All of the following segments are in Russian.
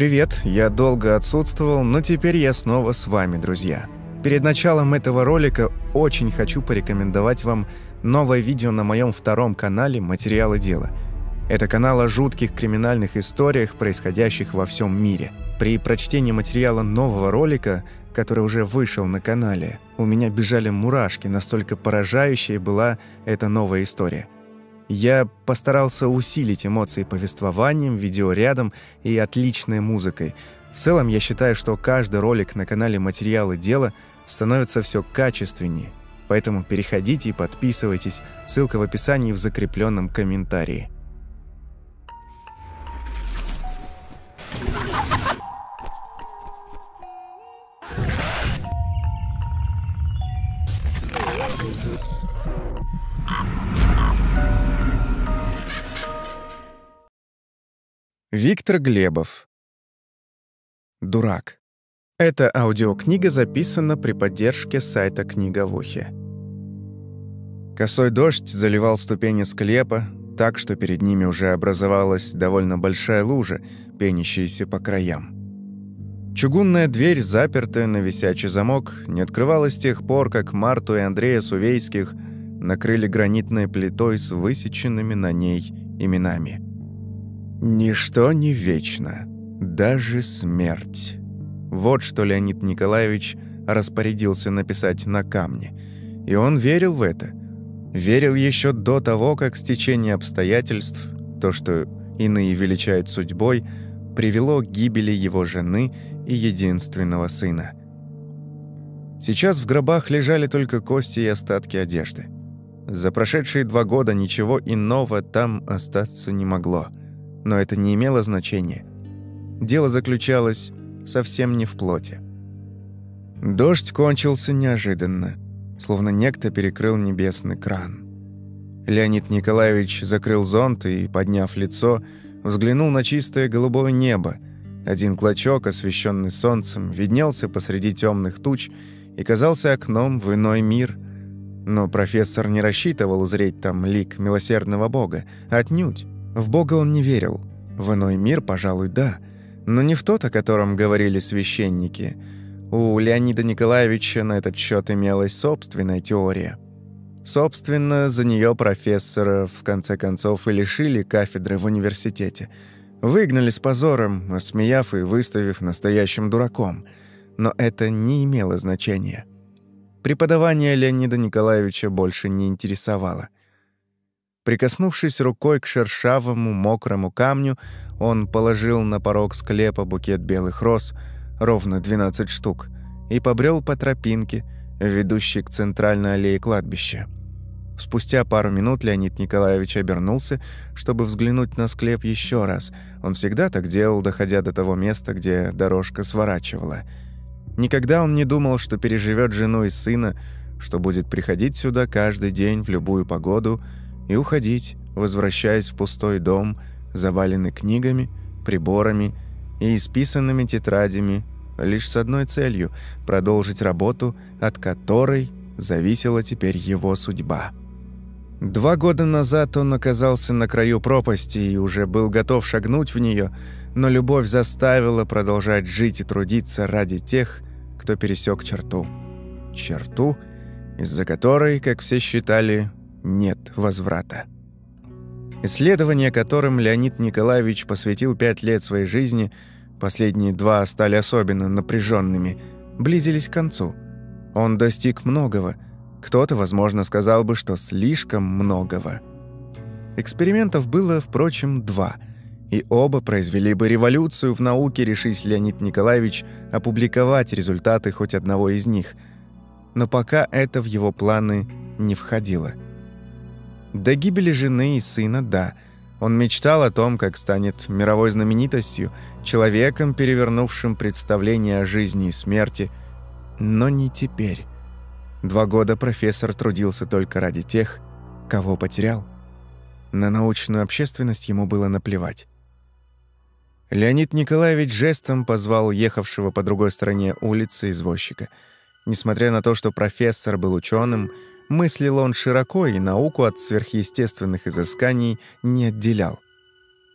Привет, я долго отсутствовал, но теперь я снова с вами, друзья. Перед началом этого ролика очень хочу порекомендовать вам новое видео на моем втором канале «Материалы дела». Это канал о жутких криминальных историях, происходящих во всем мире. При прочтении материала нового ролика, который уже вышел на канале, у меня бежали мурашки, настолько поражающей была эта новая история – я постарался усилить эмоции повествованием, видеорядом и отличной музыкой. В целом, я считаю, что каждый ролик на канале «Материалы дела» становится все качественнее. Поэтому переходите и подписывайтесь. Ссылка в описании в закрепленном комментарии. Виктор Глебов. Дурак. Эта аудиокнига записана при поддержке сайта Книговухи. Косой дождь заливал ступени склепа, так что перед ними уже образовалась довольно большая лужа, пенящаяся по краям. Чугунная дверь, запертая на висячий замок, не открывалась с тех пор, как Марту и Андрея Сувейских накрыли гранитной плитой с высеченными на ней именами – Ничто не вечно, даже смерть. Вот что Леонид Николаевич распорядился написать на камне. И он верил в это. Верил еще до того, как стечение обстоятельств, то, что иные величают судьбой, привело к гибели его жены и единственного сына. Сейчас в гробах лежали только кости и остатки одежды. За прошедшие два года ничего иного там остаться не могло – но это не имело значения. Дело заключалось совсем не в плоти. Дождь кончился неожиданно, словно некто перекрыл небесный кран. Леонид Николаевич закрыл зонт и, подняв лицо, взглянул на чистое голубое небо. Один клочок, освещенный солнцем, виднелся посреди темных туч и казался окном в иной мир. Но профессор не рассчитывал узреть там лик милосердного бога, отнюдь. В Бога он не верил. В иной мир, пожалуй, да. Но не в тот, о котором говорили священники. У Леонида Николаевича на этот счет имелась собственная теория. Собственно, за нее профессора в конце концов и лишили кафедры в университете. Выгнали с позором, осмеяв и выставив настоящим дураком. Но это не имело значения. Преподавание Леонида Николаевича больше не интересовало – Прикоснувшись рукой к шершавому, мокрому камню, он положил на порог склепа букет белых роз, ровно 12 штук, и побрел по тропинке, ведущей к центральной аллее кладбища. Спустя пару минут Леонид Николаевич обернулся, чтобы взглянуть на склеп еще раз. Он всегда так делал, доходя до того места, где дорожка сворачивала. Никогда он не думал, что переживет жену и сына, что будет приходить сюда каждый день в любую погоду – и уходить, возвращаясь в пустой дом, заваленный книгами, приборами и исписанными тетрадями, лишь с одной целью – продолжить работу, от которой зависела теперь его судьба. Два года назад он оказался на краю пропасти и уже был готов шагнуть в нее, но любовь заставила продолжать жить и трудиться ради тех, кто пересек черту. Черту, из-за которой, как все считали, нет возврата. Исследования, которым Леонид Николаевич посвятил пять лет своей жизни, последние два стали особенно напряженными, близились к концу. Он достиг многого. Кто-то, возможно, сказал бы, что слишком многого. Экспериментов было, впрочем, два, и оба произвели бы революцию в науке, решись Леонид Николаевич опубликовать результаты хоть одного из них. Но пока это в его планы не входило – до гибели жены и сына – да. Он мечтал о том, как станет мировой знаменитостью, человеком, перевернувшим представление о жизни и смерти. Но не теперь. Два года профессор трудился только ради тех, кого потерял. На научную общественность ему было наплевать. Леонид Николаевич жестом позвал ехавшего по другой стороне улицы извозчика. Несмотря на то, что профессор был ученым, Мыслил он широко и науку от сверхъестественных изысканий не отделял.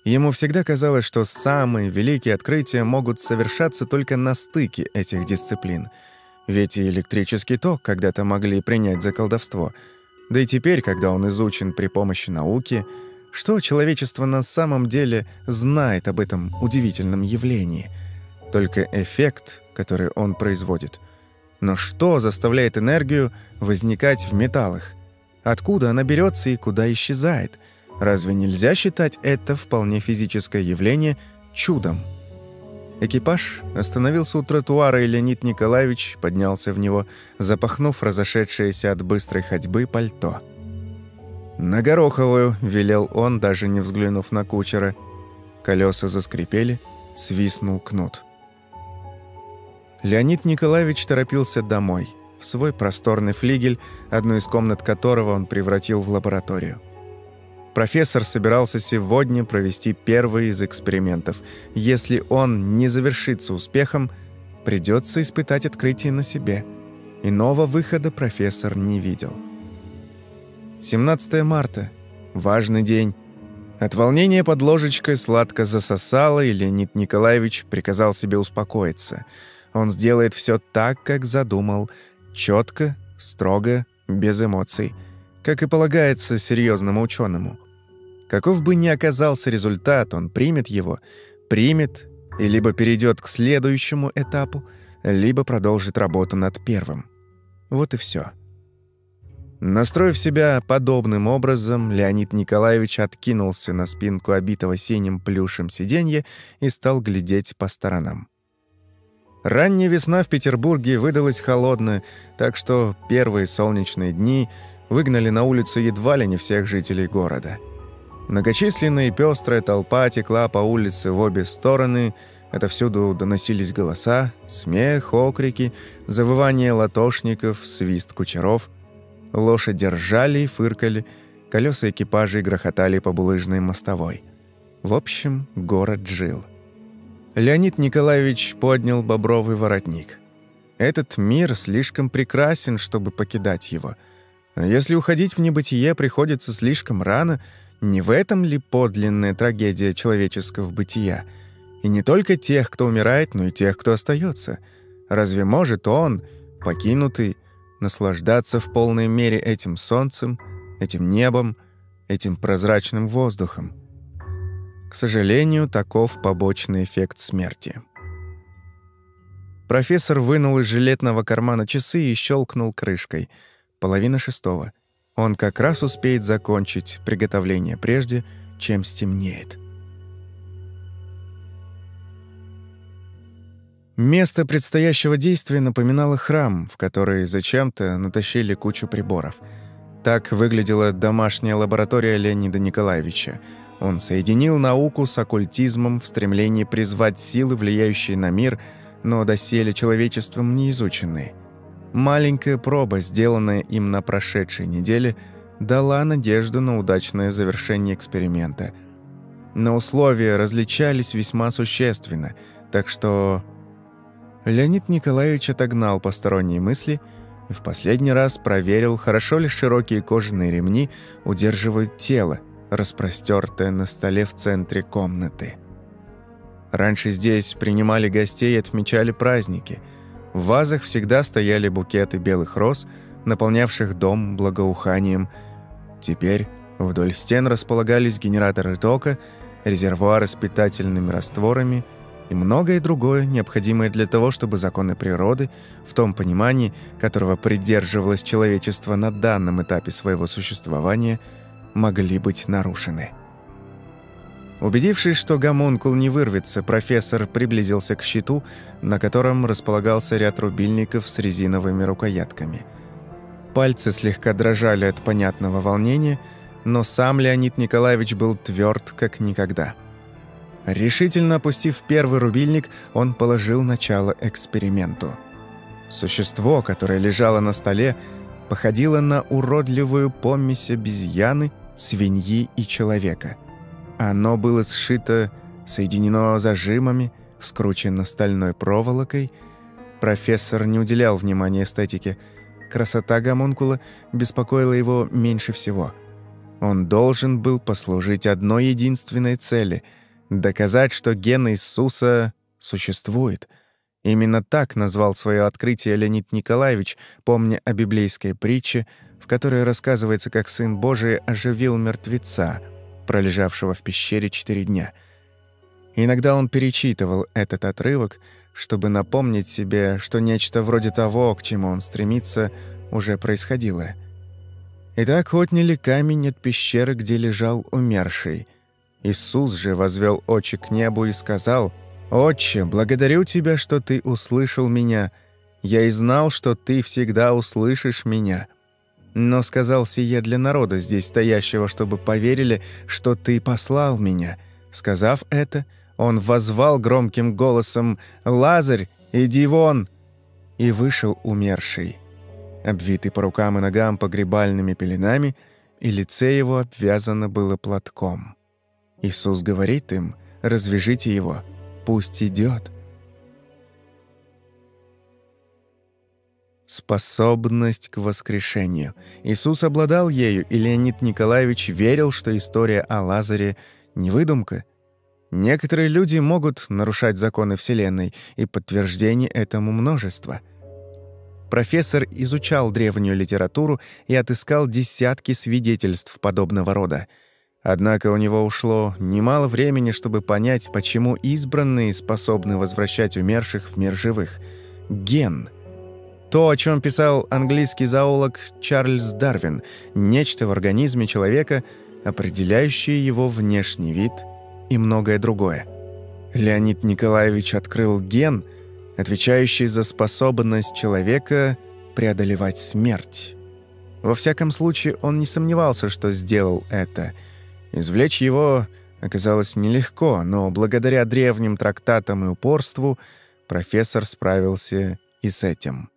Ему всегда казалось, что самые великие открытия могут совершаться только на стыке этих дисциплин. Ведь и электрический ток когда-то могли принять за колдовство. Да и теперь, когда он изучен при помощи науки, что человечество на самом деле знает об этом удивительном явлении? Только эффект, который он производит. Но что заставляет энергию возникать в металлах? Откуда она берется и куда исчезает – Разве нельзя считать это вполне физическое явление чудом? Экипаж остановился у тротуара, и Леонид Николаевич поднялся в него, запахнув разошедшееся от быстрой ходьбы пальто. «На Гороховую», — велел он, даже не взглянув на кучера. Колеса заскрипели, свистнул кнут. Леонид Николаевич торопился домой, в свой просторный флигель, одну из комнат которого он превратил в лабораторию. Профессор собирался сегодня провести первый из экспериментов. Если он не завершится успехом, придется испытать открытие на себе. Иного выхода профессор не видел. 17 марта. Важный день. От волнения под ложечкой сладко засосало, и Леонид Николаевич приказал себе успокоиться. Он сделает все так, как задумал. четко, строго, без эмоций. Как и полагается серьезному ученому. Каков бы ни оказался результат, он примет его, примет и либо перейдет к следующему этапу, либо продолжит работу над первым. Вот и все. Настроив себя подобным образом, Леонид Николаевич откинулся на спинку обитого синим плюшем сиденья и стал глядеть по сторонам. Ранняя весна в Петербурге выдалась холодная, так что первые солнечные дни выгнали на улицу едва ли не всех жителей города — Многочисленная и пестрая толпа текла по улице в обе стороны. Отовсюду доносились голоса, смех, окрики, завывание латошников, свист кучеров. Лошади ржали и фыркали, колеса экипажей грохотали по булыжной мостовой. В общем, город жил. Леонид Николаевич поднял бобровый воротник. Этот мир слишком прекрасен, чтобы покидать его. Если уходить в небытие приходится слишком рано — не в этом ли подлинная трагедия человеческого бытия? И не только тех, кто умирает, но и тех, кто остается. Разве может он, покинутый, наслаждаться в полной мере этим солнцем, этим небом, этим прозрачным воздухом? К сожалению, таков побочный эффект смерти. Профессор вынул из жилетного кармана часы и щелкнул крышкой. Половина шестого — он как раз успеет закончить приготовление прежде, чем стемнеет. Место предстоящего действия напоминало храм, в который зачем-то натащили кучу приборов. Так выглядела домашняя лаборатория Леонида Николаевича. Он соединил науку с оккультизмом в стремлении призвать силы, влияющие на мир, но доселе человечеством не изученные – Маленькая проба, сделанная им на прошедшей неделе, дала надежду на удачное завершение эксперимента. Но условия различались весьма существенно, так что... Леонид Николаевич отогнал посторонние мысли и в последний раз проверил, хорошо ли широкие кожаные ремни удерживают тело, распростертое на столе в центре комнаты. Раньше здесь принимали гостей и отмечали праздники – в вазах всегда стояли букеты белых роз, наполнявших дом благоуханием. Теперь вдоль стен располагались генераторы тока, резервуары с питательными растворами и многое другое, необходимое для того, чтобы законы природы, в том понимании, которого придерживалось человечество на данном этапе своего существования, могли быть нарушены. Убедившись, что гомункул не вырвется, профессор приблизился к щиту, на котором располагался ряд рубильников с резиновыми рукоятками. Пальцы слегка дрожали от понятного волнения, но сам Леонид Николаевич был тверд, как никогда. Решительно опустив первый рубильник, он положил начало эксперименту. Существо, которое лежало на столе, походило на уродливую помесь обезьяны, свиньи и человека – оно было сшито, соединено зажимами, скручено стальной проволокой. Профессор не уделял внимания эстетике. Красота гомункула беспокоила его меньше всего. Он должен был послужить одной единственной цели — доказать, что ген Иисуса существует. Именно так назвал свое открытие Леонид Николаевич, помня о библейской притче, в которой рассказывается, как Сын Божий оживил мертвеца, пролежавшего в пещере четыре дня. Иногда он перечитывал этот отрывок, чтобы напомнить себе, что нечто вроде того, к чему он стремится, уже происходило. Итак, отняли камень от пещеры, где лежал умерший. Иисус же возвел очи к небу и сказал, «Отче, благодарю Тебя, что Ты услышал меня. Я и знал, что Ты всегда услышишь меня. Но сказал сие для народа здесь стоящего, чтобы поверили, что Ты послал меня». Сказав это, он возвал громким голосом «Лазарь, иди вон!» И вышел умерший обвитый по рукам и ногам погребальными пеленами, и лице его обвязано было платком. Иисус говорит им, «Развяжите его, пусть идет». Способность к воскрешению. Иисус обладал ею, и Леонид Николаевич верил, что история о Лазаре — не выдумка. Некоторые люди могут нарушать законы Вселенной, и подтверждений этому множество — Профессор изучал древнюю литературу и отыскал десятки свидетельств подобного рода. Однако у него ушло немало времени, чтобы понять, почему избранные способны возвращать умерших в мир живых. Ген. То, о чем писал английский зоолог Чарльз Дарвин, нечто в организме человека, определяющее его внешний вид и многое другое. Леонид Николаевич открыл ген – отвечающий за способность человека преодолевать смерть. Во всяком случае, он не сомневался, что сделал это. Извлечь его оказалось нелегко, но благодаря древним трактатам и упорству профессор справился и с этим.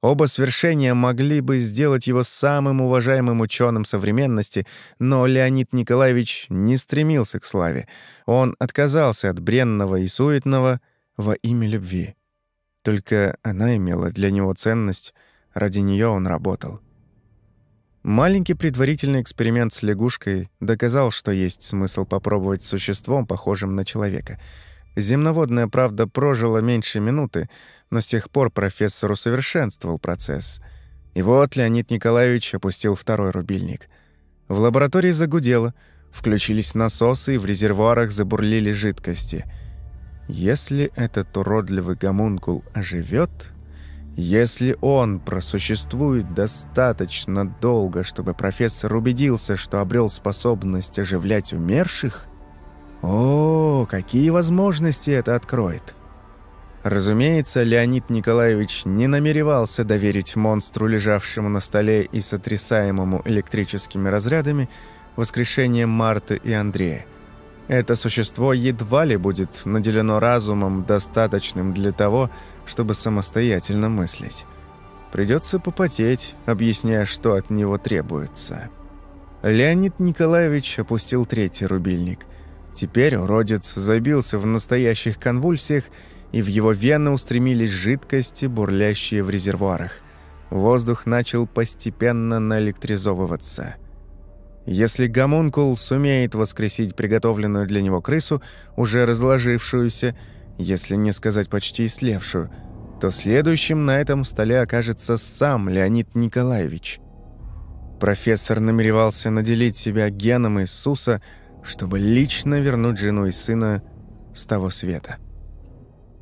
Оба свершения могли бы сделать его самым уважаемым ученым современности, но Леонид Николаевич не стремился к славе. Он отказался от бренного и суетного — во имя любви. Только она имела для него ценность, ради нее он работал. Маленький предварительный эксперимент с лягушкой доказал, что есть смысл попробовать с существом, похожим на человека. Земноводная правда прожила меньше минуты, но с тех пор профессор усовершенствовал процесс. И вот Леонид Николаевич опустил второй рубильник. В лаборатории загудело, включились насосы, и в резервуарах забурлили жидкости — если этот уродливый гомункул оживет, если он просуществует достаточно долго, чтобы профессор убедился, что обрел способность оживлять умерших, о, какие возможности это откроет! Разумеется, Леонид Николаевич не намеревался доверить монстру, лежавшему на столе и сотрясаемому электрическими разрядами, воскрешение Марты и Андрея. Это существо едва ли будет наделено разумом, достаточным для того, чтобы самостоятельно мыслить. Придется попотеть, объясняя, что от него требуется. Леонид Николаевич опустил третий рубильник. Теперь уродец забился в настоящих конвульсиях, и в его вены устремились жидкости, бурлящие в резервуарах. Воздух начал постепенно наэлектризовываться – если гомункул сумеет воскресить приготовленную для него крысу, уже разложившуюся, если не сказать почти ислевшую, то следующим на этом столе окажется сам Леонид Николаевич. Профессор намеревался наделить себя геном Иисуса, чтобы лично вернуть жену и сына с того света.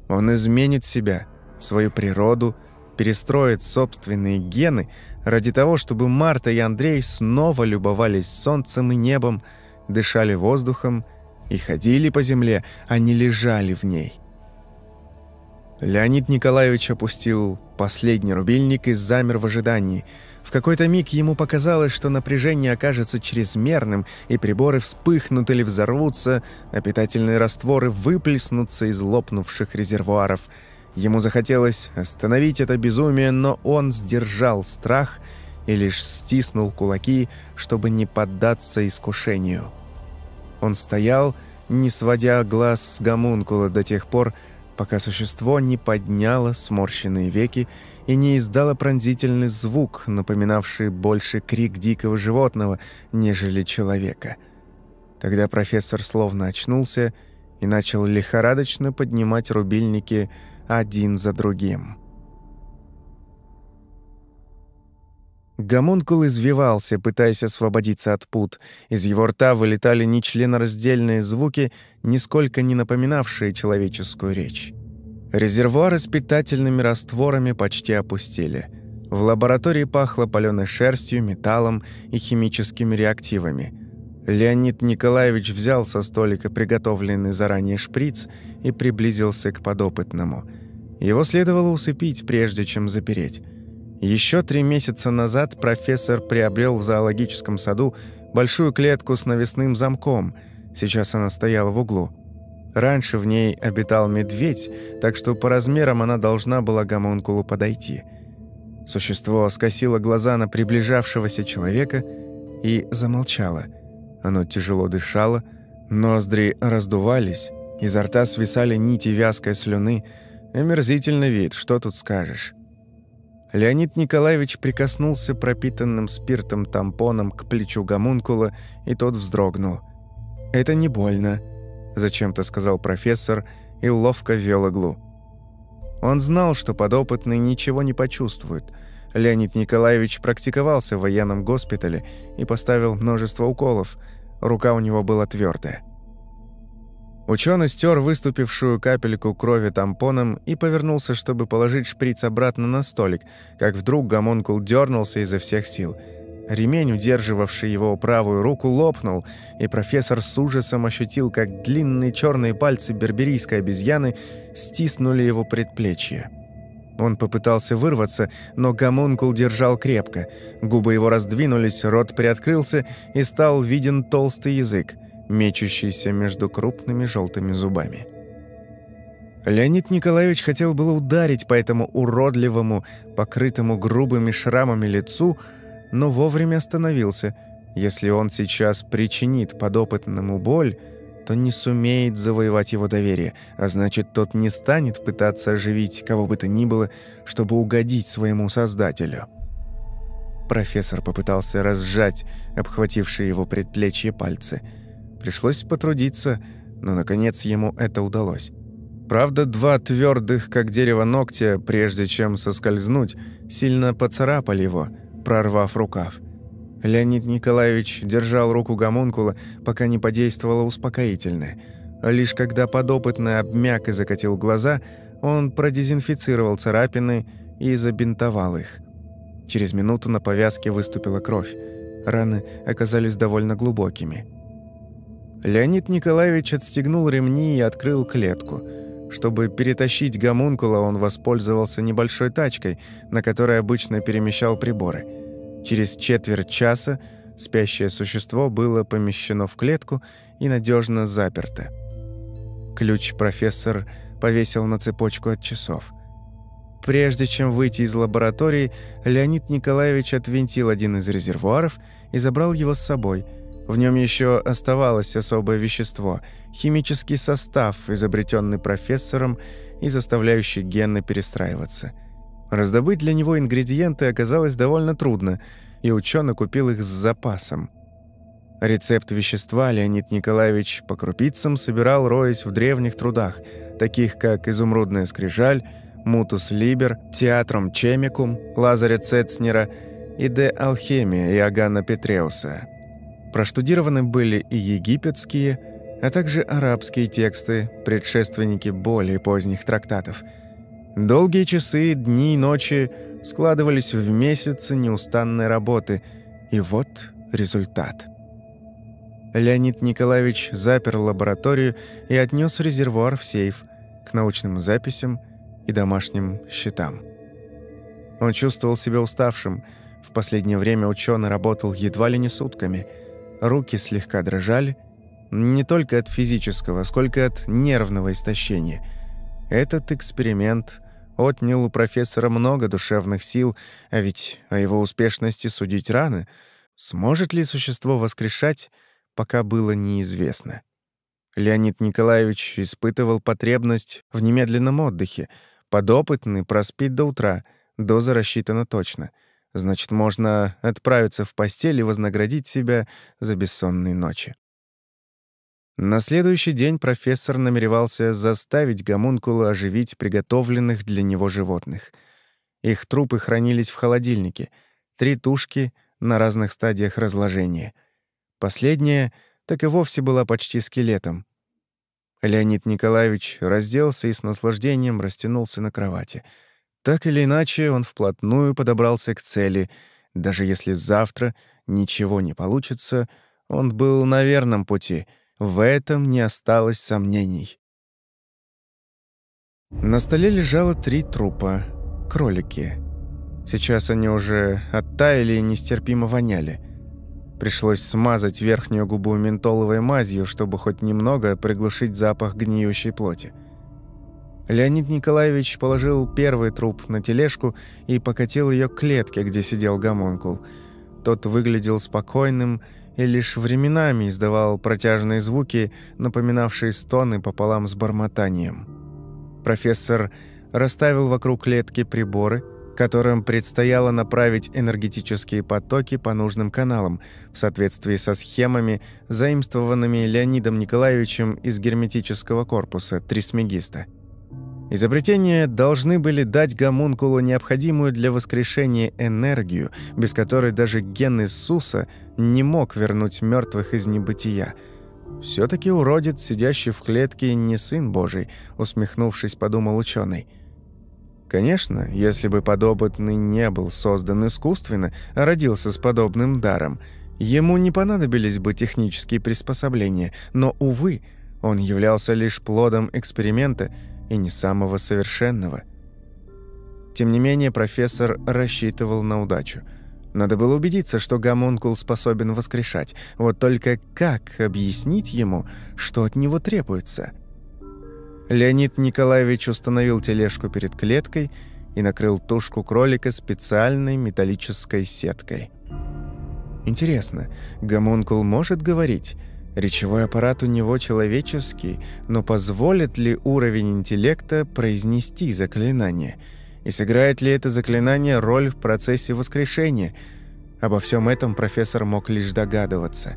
Он изменит себя, свою природу, перестроит собственные гены ради того, чтобы Марта и Андрей снова любовались солнцем и небом, дышали воздухом и ходили по земле, а не лежали в ней. Леонид Николаевич опустил последний рубильник и замер в ожидании. В какой-то миг ему показалось, что напряжение окажется чрезмерным, и приборы вспыхнут или взорвутся, а питательные растворы выплеснутся из лопнувших резервуаров – Ему захотелось остановить это безумие, но он сдержал страх и лишь стиснул кулаки, чтобы не поддаться искушению. Он стоял, не сводя глаз с гомункула до тех пор, пока существо не подняло сморщенные веки и не издало пронзительный звук, напоминавший больше крик дикого животного, нежели человека. когда профессор словно очнулся и начал лихорадочно поднимать рубильники один за другим. Гомункул извивался, пытаясь освободиться от пут. Из его рта вылетали нечленораздельные звуки, нисколько не напоминавшие человеческую речь. Резервуары с питательными растворами почти опустили. В лаборатории пахло палёной шерстью, металлом и химическими реактивами. Леонид Николаевич взял со столика приготовленный заранее шприц и приблизился к подопытному. Его следовало усыпить, прежде чем запереть. Еще три месяца назад профессор приобрел в зоологическом саду большую клетку с навесным замком. Сейчас она стояла в углу. Раньше в ней обитал медведь, так что по размерам она должна была гомункулу подойти. Существо скосило глаза на приближавшегося человека и замолчало. Оно тяжело дышало, ноздри раздувались, изо рта свисали нити вязкой слюны. Омерзительный вид, что тут скажешь. Леонид Николаевич прикоснулся пропитанным спиртом тампоном к плечу гомункула, и тот вздрогнул. «Это не больно», – зачем-то сказал профессор и ловко ввел иглу. Он знал, что подопытный ничего не почувствует. Леонид Николаевич практиковался в военном госпитале и поставил множество уколов. Рука у него была твердая. Ученый стер выступившую капельку крови тампоном и повернулся, чтобы положить шприц обратно на столик, как вдруг гомункул дернулся изо всех сил. Ремень, удерживавший его правую руку, лопнул, и профессор с ужасом ощутил, как длинные черные пальцы берберийской обезьяны стиснули его предплечье. Он попытался вырваться, но гомункул держал крепко. Губы его раздвинулись, рот приоткрылся, и стал виден толстый язык мечущийся между крупными желтыми зубами. Леонид Николаевич хотел было ударить по этому уродливому, покрытому грубыми шрамами лицу, но вовремя остановился. Если он сейчас причинит подопытному боль, то не сумеет завоевать его доверие, а значит, тот не станет пытаться оживить кого бы то ни было, чтобы угодить своему создателю. Профессор попытался разжать обхватившие его предплечье пальцы – Пришлось потрудиться, но, наконец, ему это удалось. Правда, два твердых, как дерево ногтя, прежде чем соскользнуть, сильно поцарапали его, прорвав рукав. Леонид Николаевич держал руку гомункула, пока не подействовало успокоительное. Лишь когда подопытный обмяк и закатил глаза, он продезинфицировал царапины и забинтовал их. Через минуту на повязке выступила кровь. Раны оказались довольно глубокими. Леонид Николаевич отстегнул ремни и открыл клетку. Чтобы перетащить гомункула, он воспользовался небольшой тачкой, на которой обычно перемещал приборы. Через четверть часа спящее существо было помещено в клетку и надежно заперто. Ключ профессор повесил на цепочку от часов. Прежде чем выйти из лаборатории, Леонид Николаевич отвинтил один из резервуаров и забрал его с собой – в нем еще оставалось особое вещество – химический состав, изобретенный профессором и заставляющий гены перестраиваться. Раздобыть для него ингредиенты оказалось довольно трудно, и ученый купил их с запасом. Рецепт вещества Леонид Николаевич по крупицам собирал, роясь в древних трудах, таких как «Изумрудная скрижаль», «Мутус либер», «Театром чемикум», Лазаря Цетцнера и «Де алхемия» Иоганна Петреуса – Проштудированы были и египетские, а также арабские тексты, предшественники более поздних трактатов. Долгие часы, дни и ночи складывались в месяцы неустанной работы, и вот результат. Леонид Николаевич запер лабораторию и отнес резервуар в сейф к научным записям и домашним счетам. Он чувствовал себя уставшим. В последнее время ученый работал едва ли не сутками – Руки слегка дрожали, не только от физического, сколько от нервного истощения. Этот эксперимент отнял у профессора много душевных сил, а ведь о его успешности судить рано. Сможет ли существо воскрешать, пока было неизвестно. Леонид Николаевич испытывал потребность в немедленном отдыхе. Подопытный проспит до утра, доза рассчитана точно — Значит, можно отправиться в постель и вознаградить себя за бессонные ночи. На следующий день профессор намеревался заставить гомункула оживить приготовленных для него животных. Их трупы хранились в холодильнике, три тушки на разных стадиях разложения. Последняя так и вовсе была почти скелетом. Леонид Николаевич разделся и с наслаждением растянулся на кровати. Так или иначе, он вплотную подобрался к цели. Даже если завтра ничего не получится, он был на верном пути — в этом не осталось сомнений. На столе лежало три трупа. Кролики. Сейчас они уже оттаяли и нестерпимо воняли. Пришлось смазать верхнюю губу ментоловой мазью, чтобы хоть немного приглушить запах гниющей плоти. Леонид Николаевич положил первый труп на тележку и покатил ее к клетке, где сидел гомункул. Тот выглядел спокойным и лишь временами издавал протяжные звуки, напоминавшие стоны пополам с бормотанием. Профессор расставил вокруг клетки приборы, которым предстояло направить энергетические потоки по нужным каналам в соответствии со схемами, заимствованными Леонидом Николаевичем из герметического корпуса Трисмегиста. Изобретения должны были дать гомункулу необходимую для воскрешения энергию, без которой даже ген Иисуса не мог вернуть мертвых из небытия. все таки уродец, сидящий в клетке, не сын Божий», — усмехнувшись, подумал ученый. Конечно, если бы подопытный не был создан искусственно, а родился с подобным даром, ему не понадобились бы технические приспособления, но, увы, он являлся лишь плодом эксперимента — и не самого совершенного. Тем не менее, профессор рассчитывал на удачу. Надо было убедиться, что гомункул способен воскрешать. Вот только как объяснить ему, что от него требуется? Леонид Николаевич установил тележку перед клеткой и накрыл тушку кролика специальной металлической сеткой. Интересно, гомункул может говорить? Речевой аппарат у него человеческий, но позволит ли уровень интеллекта произнести заклинание? И сыграет ли это заклинание роль в процессе воскрешения? Обо всем этом профессор мог лишь догадываться.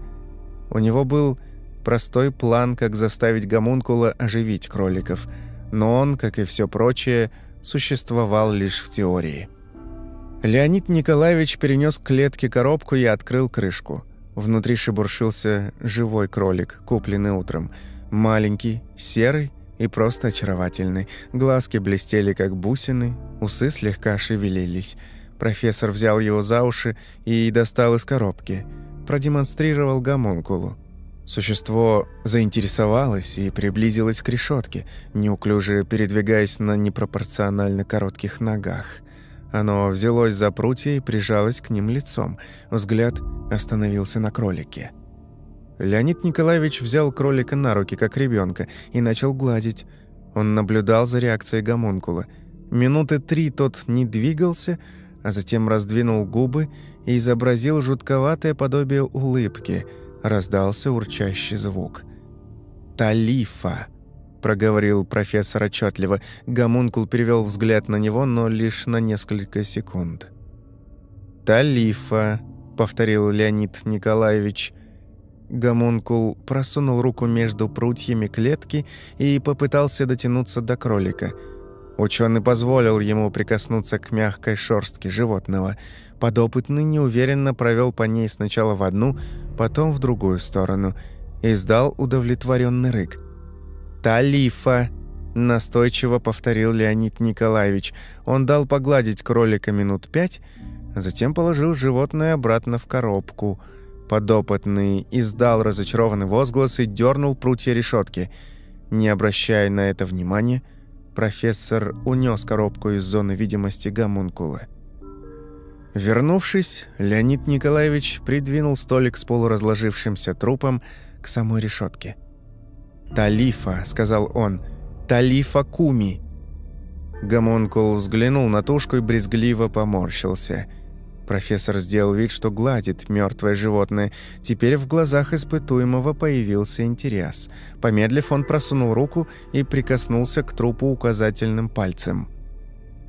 У него был простой план, как заставить гомункула оживить кроликов, но он, как и все прочее, существовал лишь в теории. Леонид Николаевич перенес к клетке коробку и открыл крышку – Внутри шебуршился живой кролик, купленный утром. Маленький, серый и просто очаровательный. Глазки блестели, как бусины, усы слегка шевелились. Профессор взял его за уши и достал из коробки. Продемонстрировал гомункулу. Существо заинтересовалось и приблизилось к решетке, неуклюже передвигаясь на непропорционально коротких ногах. Оно взялось за прутья и прижалось к ним лицом. Взгляд остановился на кролике. Леонид Николаевич взял кролика на руки, как ребенка, и начал гладить. Он наблюдал за реакцией гомункула. Минуты три тот не двигался, а затем раздвинул губы и изобразил жутковатое подобие улыбки. Раздался урчащий звук. «Талифа!» Проговорил профессор отчетливо. Гомункул перевел взгляд на него, но лишь на несколько секунд. «Талифа», — повторил Леонид Николаевич. Гомункул просунул руку между прутьями клетки и попытался дотянуться до кролика. Ученый позволил ему прикоснуться к мягкой шорстке животного. Подопытный неуверенно провел по ней сначала в одну, потом в другую сторону. Издал удовлетворенный рык. «Талифа!» – настойчиво повторил Леонид Николаевич. Он дал погладить кролика минут пять, затем положил животное обратно в коробку. Подопытный издал разочарованный возглас и дернул прутья решетки. Не обращая на это внимания, профессор унес коробку из зоны видимости гомункула. Вернувшись, Леонид Николаевич придвинул столик с полуразложившимся трупом к самой решетке. «Талифа», — сказал он, — «Талифа Куми». Гомункул взглянул на тушку и брезгливо поморщился. Профессор сделал вид, что гладит мертвое животное. Теперь в глазах испытуемого появился интерес. Помедлив, он просунул руку и прикоснулся к трупу указательным пальцем.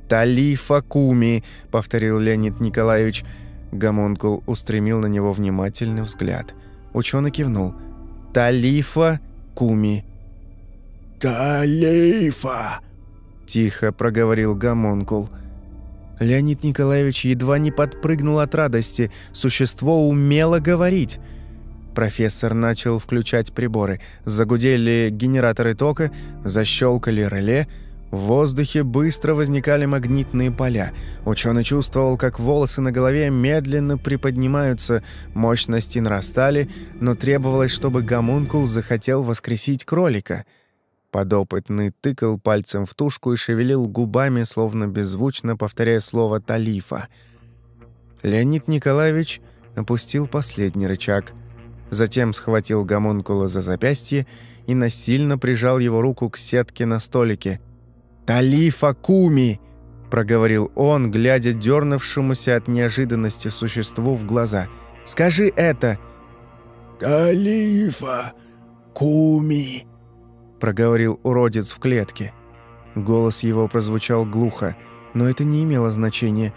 «Талифа Куми», — повторил Леонид Николаевич. Гомункул устремил на него внимательный взгляд. Ученый кивнул. «Талифа Куми. «Талифа!» — тихо проговорил гомункул. Леонид Николаевич едва не подпрыгнул от радости. Существо умело говорить. Профессор начал включать приборы. Загудели генераторы тока, защелкали реле — в воздухе быстро возникали магнитные поля. Ученый чувствовал, как волосы на голове медленно приподнимаются, мощности нарастали, но требовалось, чтобы гомункул захотел воскресить кролика. Подопытный тыкал пальцем в тушку и шевелил губами, словно беззвучно повторяя слово «талифа». Леонид Николаевич опустил последний рычаг, затем схватил гомункула за запястье и насильно прижал его руку к сетке на столике – «Талифа Куми!» – проговорил он, глядя дернувшемуся от неожиданности существу в глаза. «Скажи это!» «Талифа Куми!» – проговорил уродец в клетке. Голос его прозвучал глухо, но это не имело значения.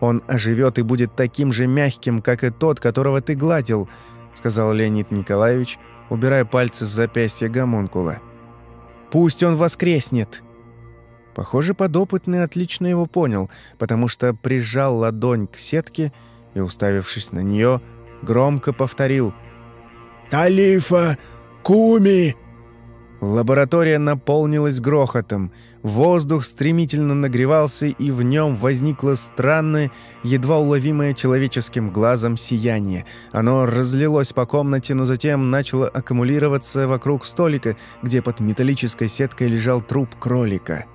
«Он оживет и будет таким же мягким, как и тот, которого ты гладил», – сказал Леонид Николаевич, убирая пальцы с запястья гомункула. «Пусть он воскреснет!» Похоже, подопытный отлично его понял, потому что прижал ладонь к сетке и, уставившись на нее, громко повторил «Талифа! Куми!» Лаборатория наполнилась грохотом. Воздух стремительно нагревался, и в нем возникло странное, едва уловимое человеческим глазом сияние. Оно разлилось по комнате, но затем начало аккумулироваться вокруг столика, где под металлической сеткой лежал труп кролика.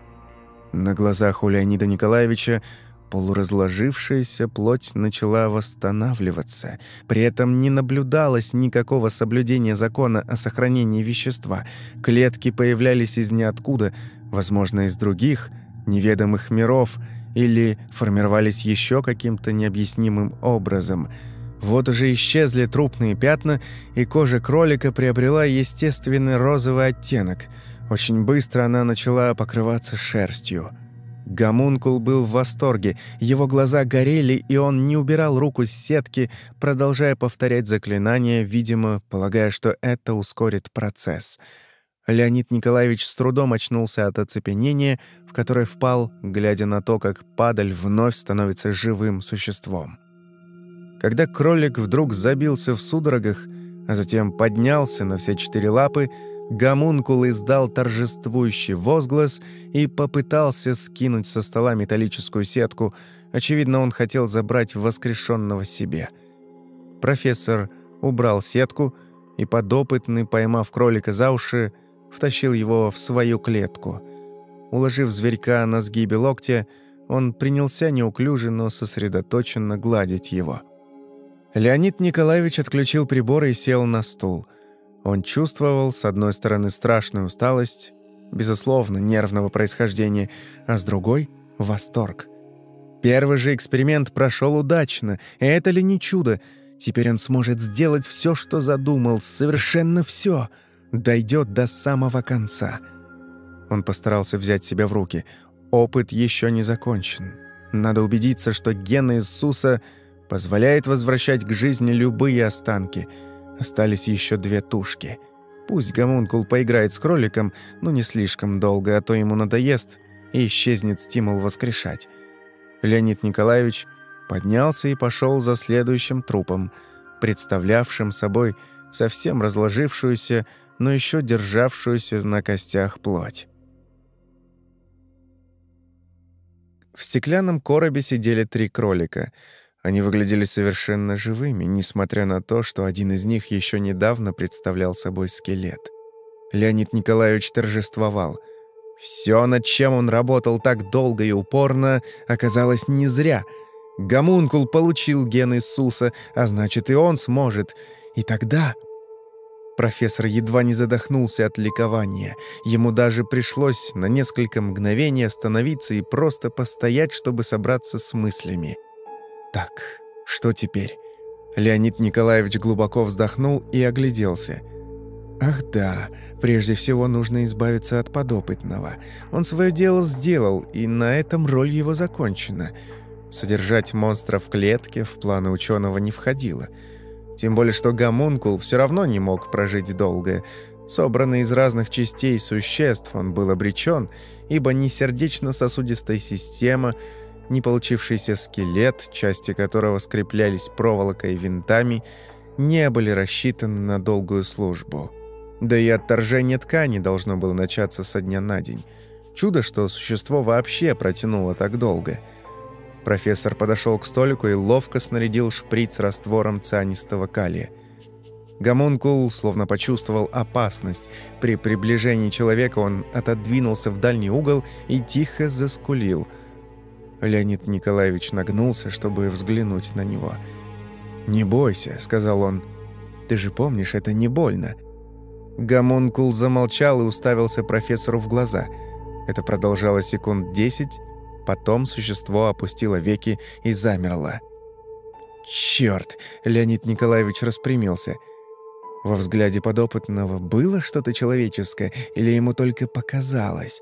На глазах у Леонида Николаевича полуразложившаяся плоть начала восстанавливаться. При этом не наблюдалось никакого соблюдения закона о сохранении вещества. Клетки появлялись из ниоткуда, возможно, из других, неведомых миров, или формировались еще каким-то необъяснимым образом. Вот уже исчезли трупные пятна, и кожа кролика приобрела естественный розовый оттенок – очень быстро она начала покрываться шерстью. Гомункул был в восторге, его глаза горели, и он не убирал руку с сетки, продолжая повторять заклинание, видимо, полагая, что это ускорит процесс. Леонид Николаевич с трудом очнулся от оцепенения, в которое впал, глядя на то, как падаль вновь становится живым существом. Когда кролик вдруг забился в судорогах, а затем поднялся на все четыре лапы, Гомункул издал торжествующий возглас и попытался скинуть со стола металлическую сетку. Очевидно, он хотел забрать воскрешенного себе. Профессор убрал сетку и, подопытный, поймав кролика за уши, втащил его в свою клетку. Уложив зверька на сгибе локтя, он принялся неуклюже, но сосредоточенно гладить его. Леонид Николаевич отключил прибор и сел на стул – он чувствовал, с одной стороны, страшную усталость, безусловно, нервного происхождения, а с другой — восторг. Первый же эксперимент прошел удачно, и это ли не чудо? Теперь он сможет сделать все, что задумал, совершенно все, дойдет до самого конца. Он постарался взять себя в руки. Опыт еще не закончен. Надо убедиться, что ген Иисуса позволяет возвращать к жизни любые останки — Остались еще две тушки. Пусть гомункул поиграет с кроликом, но не слишком долго, а то ему надоест, и исчезнет стимул воскрешать. Леонид Николаевич поднялся и пошел за следующим трупом, представлявшим собой совсем разложившуюся, но еще державшуюся на костях плоть. В стеклянном коробе сидели три кролика — они выглядели совершенно живыми, несмотря на то, что один из них еще недавно представлял собой скелет. Леонид Николаевич торжествовал. Все, над чем он работал так долго и упорно, оказалось не зря. Гомункул получил ген Иисуса, а значит и он сможет. И тогда... Профессор едва не задохнулся от ликования. Ему даже пришлось на несколько мгновений остановиться и просто постоять, чтобы собраться с мыслями. Так, что теперь? Леонид Николаевич глубоко вздохнул и огляделся. Ах да, прежде всего нужно избавиться от подопытного. Он свое дело сделал, и на этом роль его закончена. Содержать монстра в клетке в планы ученого не входило. Тем более, что гомункул все равно не мог прожить долго. Собранный из разных частей существ, он был обречен, ибо ни сердечно-сосудистая система, ни получившийся скелет, части которого скреплялись проволокой и винтами, не были рассчитаны на долгую службу. Да и отторжение ткани должно было начаться со дня на день. Чудо, что существо вообще протянуло так долго. Профессор подошел к столику и ловко снарядил шприц раствором цианистого калия – Гомункул словно почувствовал опасность. При приближении человека он отодвинулся в дальний угол и тихо заскулил. Леонид Николаевич нагнулся, чтобы взглянуть на него. «Не бойся», — сказал он. «Ты же помнишь, это не больно». Гомункул замолчал и уставился профессору в глаза. Это продолжалось секунд десять, потом существо опустило веки и замерло. «Чёрт!» — Леонид Николаевич распрямился — во взгляде подопытного было что-то человеческое или ему только показалось?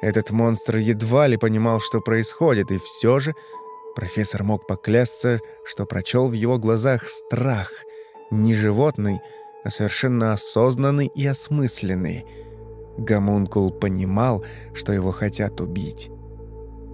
Этот монстр едва ли понимал, что происходит, и все же профессор мог поклясться, что прочел в его глазах страх, не животный, а совершенно осознанный и осмысленный. Гомункул понимал, что его хотят убить.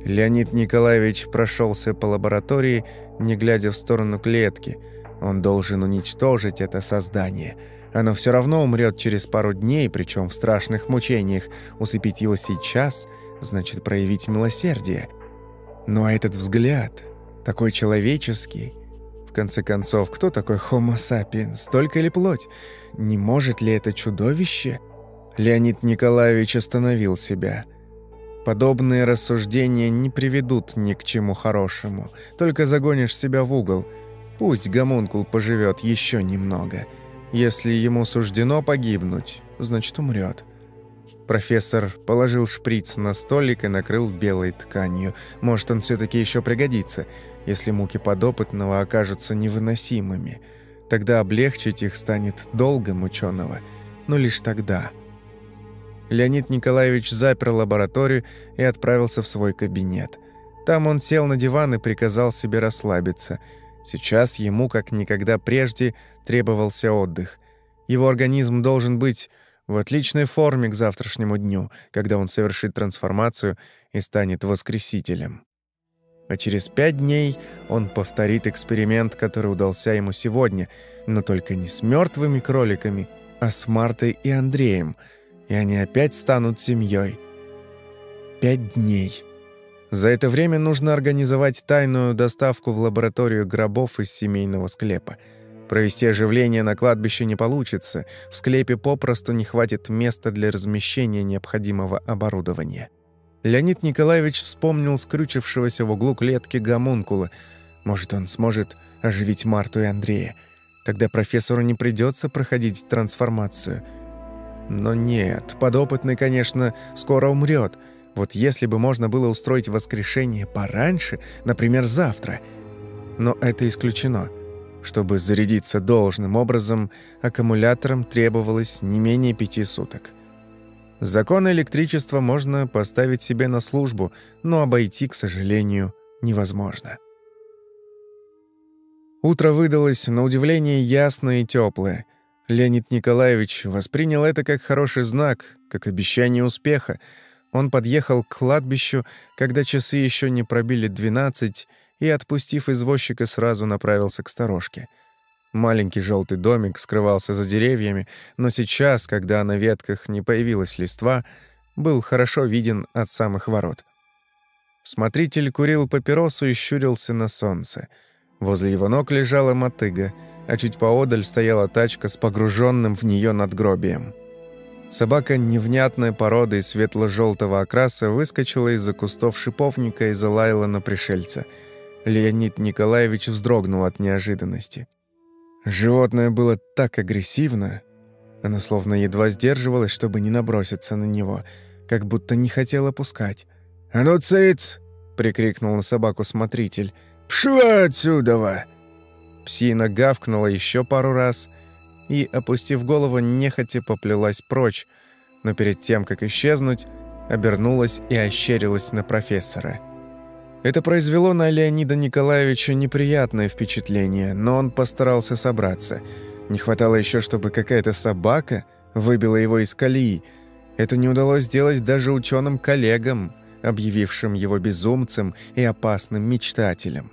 Леонид Николаевич прошелся по лаборатории, не глядя в сторону клетки – он должен уничтожить это создание. Оно все равно умрет через пару дней, причем в страшных мучениях. Усыпить его сейчас значит проявить милосердие. Но этот взгляд, такой человеческий... В конце концов, кто такой Homo sapiens? Только ли плоть? Не может ли это чудовище? Леонид Николаевич остановил себя. Подобные рассуждения не приведут ни к чему хорошему. Только загонишь себя в угол – Пусть гомункул поживет еще немного. Если ему суждено погибнуть, значит умрет. Профессор положил шприц на столик и накрыл белой тканью. Может, он все-таки еще пригодится, если муки подопытного окажутся невыносимыми. Тогда облегчить их станет долгом ученого, но лишь тогда. Леонид Николаевич запер лабораторию и отправился в свой кабинет. Там он сел на диван и приказал себе расслабиться – Сейчас ему, как никогда прежде, требовался отдых. Его организм должен быть в отличной форме к завтрашнему дню, когда он совершит трансформацию и станет воскресителем. А через пять дней он повторит эксперимент, который удался ему сегодня, но только не с мертвыми кроликами, а с Мартой и Андреем, и они опять станут семьей. Пять дней. За это время нужно организовать тайную доставку в лабораторию гробов из семейного склепа. Провести оживление на кладбище не получится, в склепе попросту не хватит места для размещения необходимого оборудования. Леонид Николаевич вспомнил скрючившегося в углу клетки гомункула. Может, он сможет оживить Марту и Андрея. Тогда профессору не придется проходить трансформацию. Но нет, подопытный, конечно, скоро умрет — вот если бы можно было устроить воскрешение пораньше, например, завтра. Но это исключено. Чтобы зарядиться должным образом, аккумуляторам требовалось не менее пяти суток. Закон электричества можно поставить себе на службу, но обойти, к сожалению, невозможно. Утро выдалось, на удивление, ясное и теплое. Леонид Николаевич воспринял это как хороший знак, как обещание успеха, он подъехал к кладбищу, когда часы еще не пробили двенадцать, и, отпустив извозчика, сразу направился к сторожке. Маленький желтый домик скрывался за деревьями, но сейчас, когда на ветках не появилась листва, был хорошо виден от самых ворот. Смотритель курил папиросу и щурился на солнце. Возле его ног лежала мотыга, а чуть поодаль стояла тачка с погруженным в нее надгробием. Собака невнятной породы светло-желтого окраса выскочила из-за кустов шиповника и залаяла на пришельца. Леонид Николаевич вздрогнул от неожиданности. Животное было так агрессивно, оно словно едва сдерживалось, чтобы не наброситься на него, как будто не хотело пускать. «А ну, цыц!» — прикрикнул на собаку смотритель. «Пшла отсюда!» Псина гавкнула еще пару раз — и, опустив голову, нехотя поплелась прочь, но перед тем, как исчезнуть, обернулась и ощерилась на профессора. Это произвело на Леонида Николаевича неприятное впечатление, но он постарался собраться. Не хватало еще, чтобы какая-то собака выбило его из колеи. Это не удалось сделать даже ученым коллегам объявившим его безумцем и опасным мечтателем.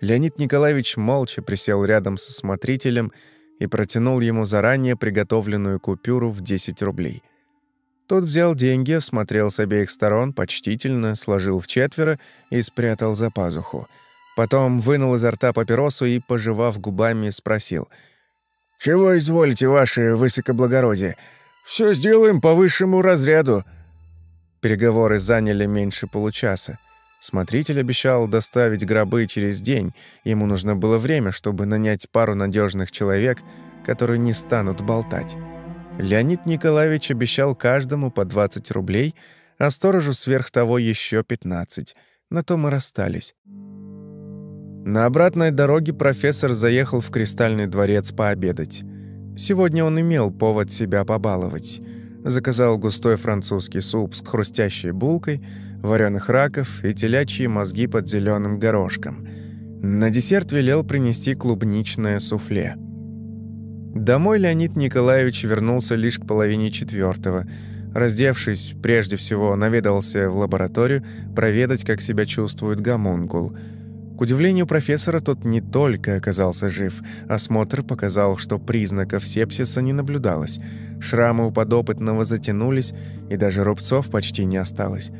Леонид Николаевич молча присел рядом со смотрителем и протянул ему заранее приготовленную купюру в 10 рублей. Тот взял деньги, осмотрел с обеих сторон, почтительно сложил в четверо и спрятал за пазуху. Потом вынул изо рта папиросу и, пожевав губами, спросил. «Чего изволите, ваше высокоблагородие? Все сделаем по высшему разряду. Переговоры заняли меньше получаса. Смотритель обещал доставить гробы через день. Ему нужно было время, чтобы нанять пару надежных человек, которые не станут болтать. Леонид Николаевич обещал каждому по 20 рублей, а сторожу сверх того еще 15. На то мы расстались. На обратной дороге профессор заехал в Кристальный дворец пообедать. Сегодня он имел повод себя побаловать — заказал густой французский суп с хрустящей булкой, вареных раков и телячьи мозги под зеленым горошком. На десерт велел принести клубничное суфле. Домой Леонид Николаевич вернулся лишь к половине четвертого. Раздевшись, прежде всего наведался в лабораторию проведать, как себя чувствует гомункул – к удивлению профессора, тот не только оказался жив, осмотр показал, что признаков сепсиса не наблюдалось. Шрамы у подопытного затянулись, и даже рубцов почти не осталось.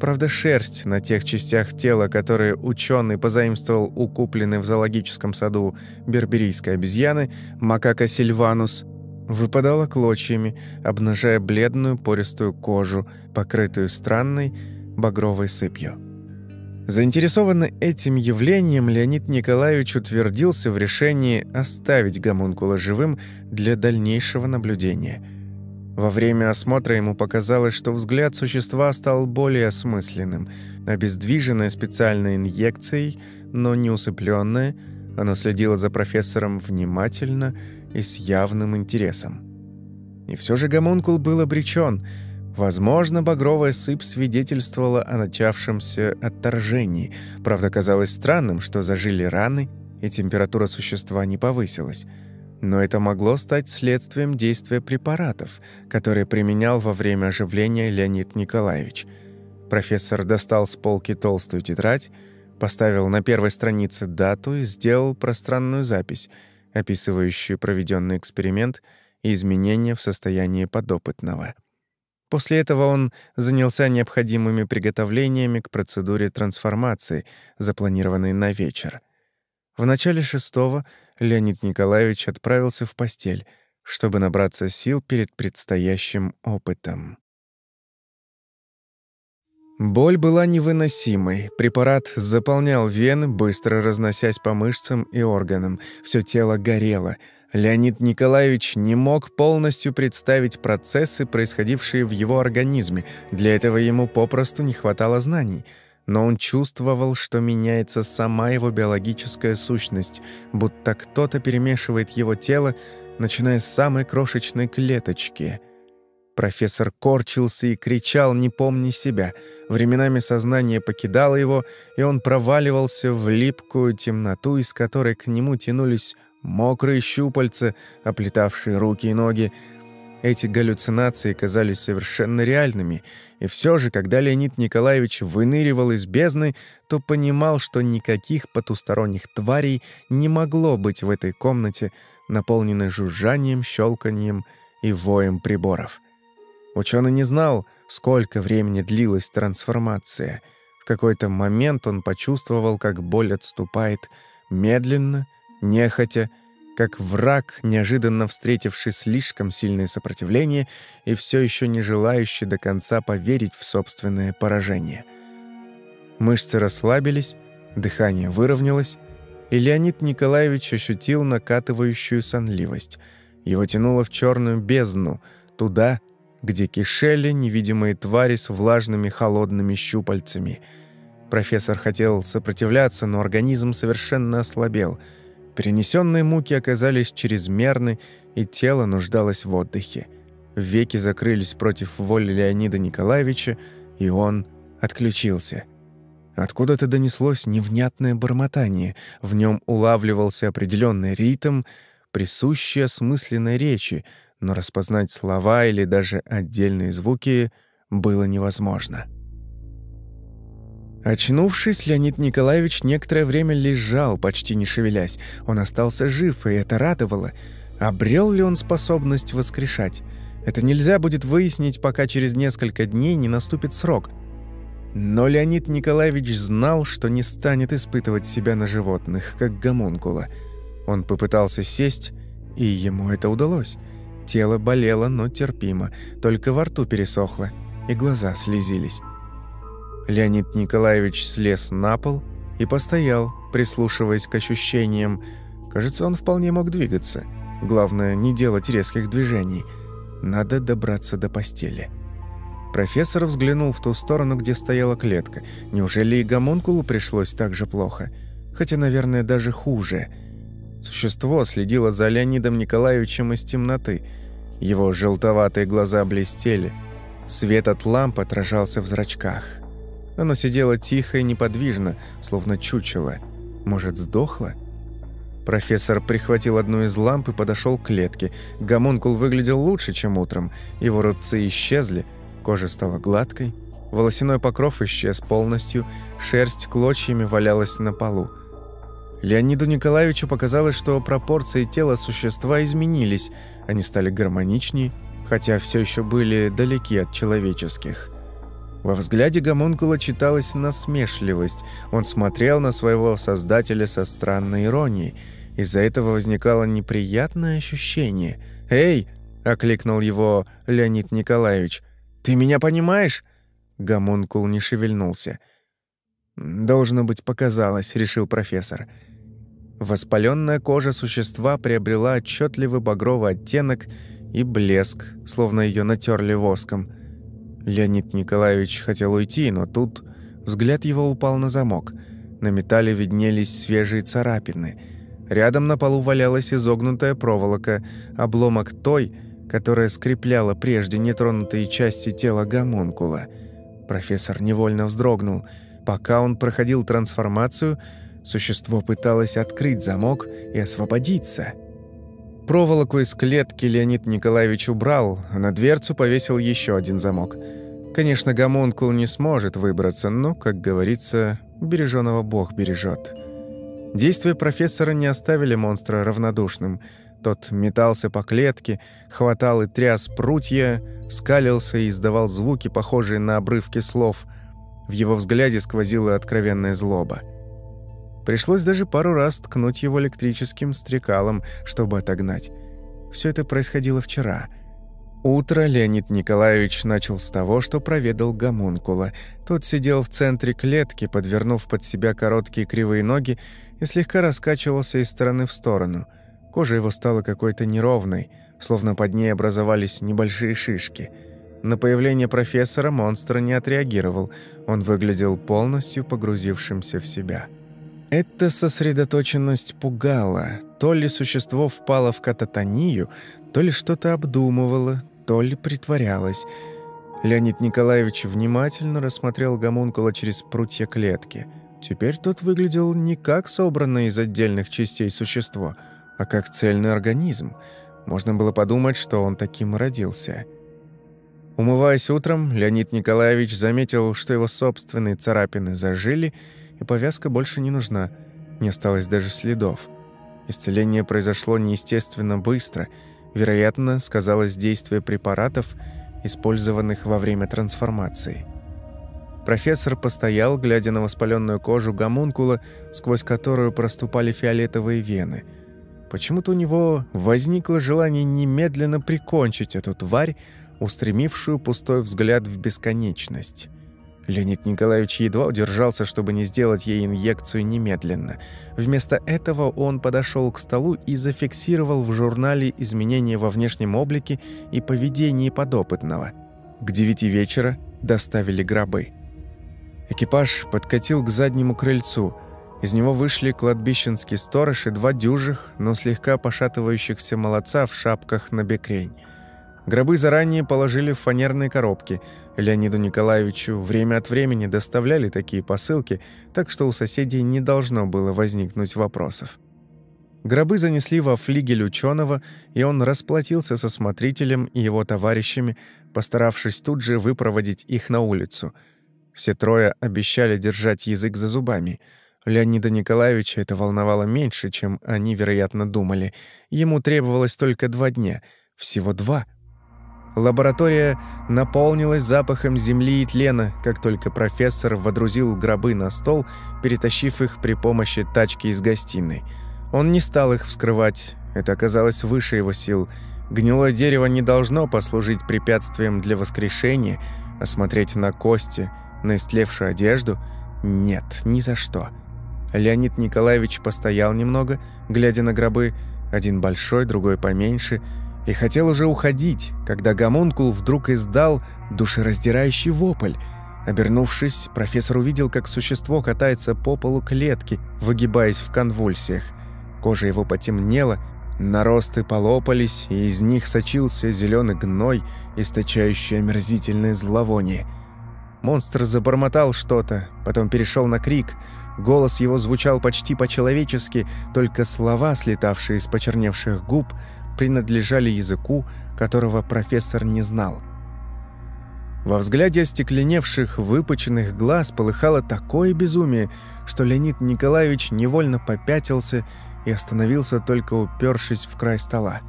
Правда, шерсть на тех частях тела, которые ученый позаимствовал у купленной в зоологическом саду берберийской обезьяны, макака сильванус, выпадала клочьями, обнажая бледную пористую кожу, покрытую странной багровой сыпью. Заинтересованный этим явлением, Леонид Николаевич утвердился в решении оставить гомункула живым для дальнейшего наблюдения. Во время осмотра ему показалось, что взгляд существа стал более осмысленным, обездвиженное специальной инъекцией, но не усыпленное, оно следило за профессором внимательно и с явным интересом. И все же гомункул был обречен — Возможно, багровая сыпь свидетельствовала о начавшемся отторжении. Правда, казалось странным, что зажили раны, и температура существа не повысилась. Но это могло стать следствием действия препаратов, которые применял во время оживления Леонид Николаевич. Профессор достал с полки толстую тетрадь, поставил на первой странице дату и сделал пространную запись, описывающую проведенный эксперимент и изменения в состоянии подопытного. После этого он занялся необходимыми приготовлениями к процедуре трансформации, запланированной на вечер. В начале шестого Леонид Николаевич отправился в постель, чтобы набраться сил перед предстоящим опытом. Боль была невыносимой. Препарат заполнял вены, быстро разносясь по мышцам и органам. Все тело горело — Леонид Николаевич не мог полностью представить процессы, происходившие в его организме. Для этого ему попросту не хватало знаний. Но он чувствовал, что меняется сама его биологическая сущность, будто кто-то перемешивает его тело, начиная с самой крошечной клеточки. Профессор корчился и кричал, не помня себя. Временами сознание покидало его, и он проваливался в липкую темноту, из которой к нему тянулись мокрые щупальца, оплетавшие руки и ноги. Эти галлюцинации казались совершенно реальными, и все же, когда Леонид Николаевич выныривал из бездны, то понимал, что никаких потусторонних тварей не могло быть в этой комнате, наполненной жужжанием, щелканием и воем приборов. Ученый не знал, сколько времени длилась трансформация. В какой-то момент он почувствовал, как боль отступает медленно — нехотя, как враг, неожиданно встретивший слишком сильное сопротивление и все еще не желающий до конца поверить в собственное поражение. Мышцы расслабились, дыхание выровнялось, и Леонид Николаевич ощутил накатывающую сонливость. Его тянуло в черную бездну, туда, где кишели невидимые твари с влажными холодными щупальцами. Профессор хотел сопротивляться, но организм совершенно ослабел — Перенесенные муки оказались чрезмерны, и тело нуждалось в отдыхе. Веки закрылись против воли Леонида Николаевича, и он отключился. Откуда-то донеслось невнятное бормотание, в нем улавливался определенный ритм, присущий осмысленной речи, но распознать слова или даже отдельные звуки было невозможно. Очнувшись, Леонид Николаевич некоторое время лежал, почти не шевелясь. Он остался жив, и это радовало. Обрел ли он способность воскрешать? Это нельзя будет выяснить, пока через несколько дней не наступит срок. Но Леонид Николаевич знал, что не станет испытывать себя на животных, как гомункула. Он попытался сесть, и ему это удалось. Тело болело, но терпимо, только во рту пересохло, и глаза слезились. Леонид Николаевич слез на пол и постоял, прислушиваясь к ощущениям. Кажется, он вполне мог двигаться. Главное, не делать резких движений. Надо добраться до постели. Профессор взглянул в ту сторону, где стояла клетка. Неужели и гомункулу пришлось так же плохо? Хотя, наверное, даже хуже. Существо следило за Леонидом Николаевичем из темноты. Его желтоватые глаза блестели. Свет от ламп отражался в зрачках. Оно сидело тихо и неподвижно, словно чучело. Может, сдохло? Профессор прихватил одну из ламп и подошел к клетке. Гомункул выглядел лучше, чем утром. Его рубцы исчезли, кожа стала гладкой, волосяной покров исчез полностью, шерсть клочьями валялась на полу. Леониду Николаевичу показалось, что пропорции тела существа изменились, они стали гармоничнее, хотя все еще были далеки от человеческих. Во взгляде гомункула читалась насмешливость. Он смотрел на своего создателя со странной иронией. Из-за этого возникало неприятное ощущение. «Эй!» — окликнул его Леонид Николаевич. «Ты меня понимаешь?» Гомункул не шевельнулся. «Должно быть, показалось», — решил профессор. Воспаленная кожа существа приобрела отчетливый багровый оттенок и блеск, словно ее натерли воском — Леонид Николаевич хотел уйти, но тут взгляд его упал на замок. На металле виднелись свежие царапины. Рядом на полу валялась изогнутая проволока, обломок той, которая скрепляла прежде нетронутые части тела гомункула. Профессор невольно вздрогнул. Пока он проходил трансформацию, существо пыталось открыть замок и освободиться. Проволоку из клетки Леонид Николаевич убрал, а на дверцу повесил еще один замок. Конечно, гомункул не сможет выбраться, но, как говорится, береженого Бог бережет. Действия профессора не оставили монстра равнодушным. Тот метался по клетке, хватал и тряс прутья, скалился и издавал звуки, похожие на обрывки слов. В его взгляде сквозила откровенная злоба. Пришлось даже пару раз ткнуть его электрическим стрекалом, чтобы отогнать. Все это происходило вчера. Утро Леонид Николаевич начал с того, что проведал гомункула. Тот сидел в центре клетки, подвернув под себя короткие кривые ноги и слегка раскачивался из стороны в сторону. Кожа его стала какой-то неровной, словно под ней образовались небольшие шишки. На появление профессора монстр не отреагировал, он выглядел полностью погрузившимся в себя. Эта сосредоточенность пугала. То ли существо впало в кататонию, то ли что-то обдумывало, то ли притворялось. Леонид Николаевич внимательно рассмотрел гомункула через прутья клетки. Теперь тот выглядел не как собранное из отдельных частей существо, а как цельный организм. Можно было подумать, что он таким родился. Умываясь утром, Леонид Николаевич заметил, что его собственные царапины зажили – и повязка больше не нужна, не осталось даже следов. Исцеление произошло неестественно быстро, вероятно, сказалось действие препаратов, использованных во время трансформации. Профессор постоял, глядя на воспаленную кожу гомункула, сквозь которую проступали фиолетовые вены. Почему-то у него возникло желание немедленно прикончить эту тварь, устремившую пустой взгляд в бесконечность. Леонид Николаевич едва удержался, чтобы не сделать ей инъекцию немедленно. Вместо этого он подошел к столу и зафиксировал в журнале изменения во внешнем облике и поведении подопытного. К девяти вечера доставили гробы. Экипаж подкатил к заднему крыльцу. Из него вышли кладбищенский сторож и два дюжих, но слегка пошатывающихся молодца в шапках на бекрень. Гробы заранее положили в фанерные коробки. Леониду Николаевичу время от времени доставляли такие посылки, так что у соседей не должно было возникнуть вопросов. Гробы занесли во флигель ученого, и он расплатился со смотрителем и его товарищами, постаравшись тут же выпроводить их на улицу. Все трое обещали держать язык за зубами. Леонида Николаевича это волновало меньше, чем они, вероятно, думали. Ему требовалось только два дня. Всего два. Лаборатория наполнилась запахом земли и тлена, как только профессор водрузил гробы на стол, перетащив их при помощи тачки из гостиной — он не стал их вскрывать, это оказалось выше его сил. Гнилое дерево не должно послужить препятствием для воскрешения, а смотреть на кости, на истлевшую одежду – нет, ни за что. Леонид Николаевич постоял немного, глядя на гробы, один большой, другой поменьше, и хотел уже уходить, когда гомункул вдруг издал душераздирающий вопль. Обернувшись, профессор увидел, как существо катается по полу клетки, выгибаясь в конвульсиях. Кожа его потемнела, наросты полопались, и из них сочился зеленый гной, источающий омерзительное зловоние. Монстр забормотал что-то, потом перешел на крик. Голос его звучал почти по-человечески, только слова, слетавшие из почерневших губ, принадлежали языку, которого профессор не знал. Во взгляде остекленевших, выпученных глаз полыхало такое безумие, что Леонид Николаевич невольно попятился и остановился, только упершись в край стола.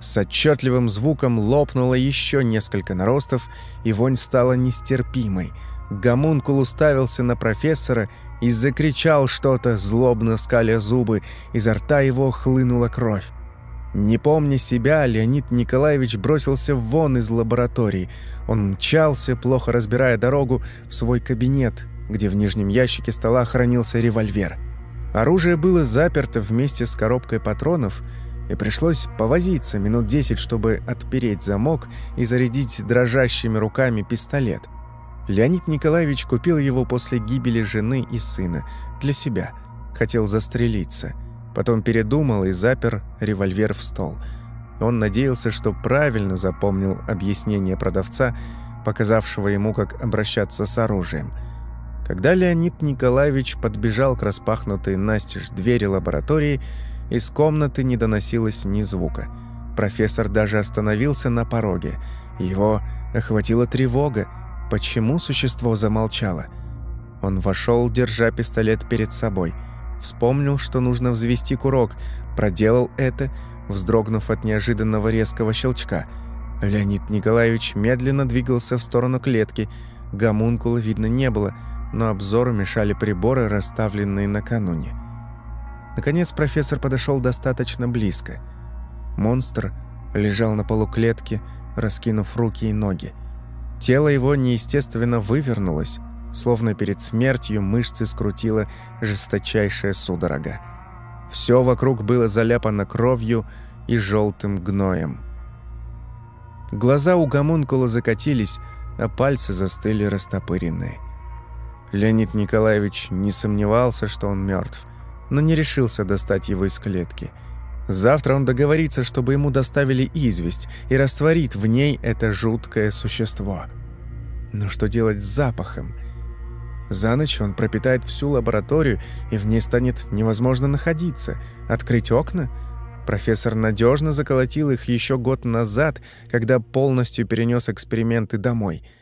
С отчетливым звуком лопнуло еще несколько наростов, и вонь стала нестерпимой. Гомункул уставился на профессора и закричал что-то, злобно скаля зубы, изо рта его хлынула кровь. Не помня себя, Леонид Николаевич бросился вон из лаборатории. Он мчался, плохо разбирая дорогу, в свой кабинет, где в нижнем ящике стола хранился револьвер. Оружие было заперто вместе с коробкой патронов, и пришлось повозиться минут десять, чтобы отпереть замок и зарядить дрожащими руками пистолет. Леонид Николаевич купил его после гибели жены и сына для себя. Хотел застрелиться. Потом передумал и запер револьвер в стол. Он надеялся, что правильно запомнил объяснение продавца, показавшего ему, как обращаться с оружием – когда Леонид Николаевич подбежал к распахнутой настежь двери лаборатории, из комнаты не доносилось ни звука. Профессор даже остановился на пороге. Его охватила тревога. Почему существо замолчало? Он вошел, держа пистолет перед собой. Вспомнил, что нужно взвести курок. Проделал это, вздрогнув от неожиданного резкого щелчка. Леонид Николаевич медленно двигался в сторону клетки. Гомункула видно не было – но обзору мешали приборы, расставленные накануне. Наконец профессор подошел достаточно близко. Монстр лежал на полу клетки, раскинув руки и ноги. Тело его неестественно вывернулось, словно перед смертью мышцы скрутила жесточайшая судорога. Все вокруг было заляпано кровью и желтым гноем. Глаза у гомункула закатились, а пальцы застыли растопыренные. Леонид Николаевич не сомневался, что он мертв, но не решился достать его из клетки. Завтра он договорится, чтобы ему доставили известь и растворит в ней это жуткое существо. Но что делать с запахом? За ночь он пропитает всю лабораторию, и в ней станет невозможно находиться. Открыть окна? Профессор надежно заколотил их еще год назад, когда полностью перенес эксперименты домой –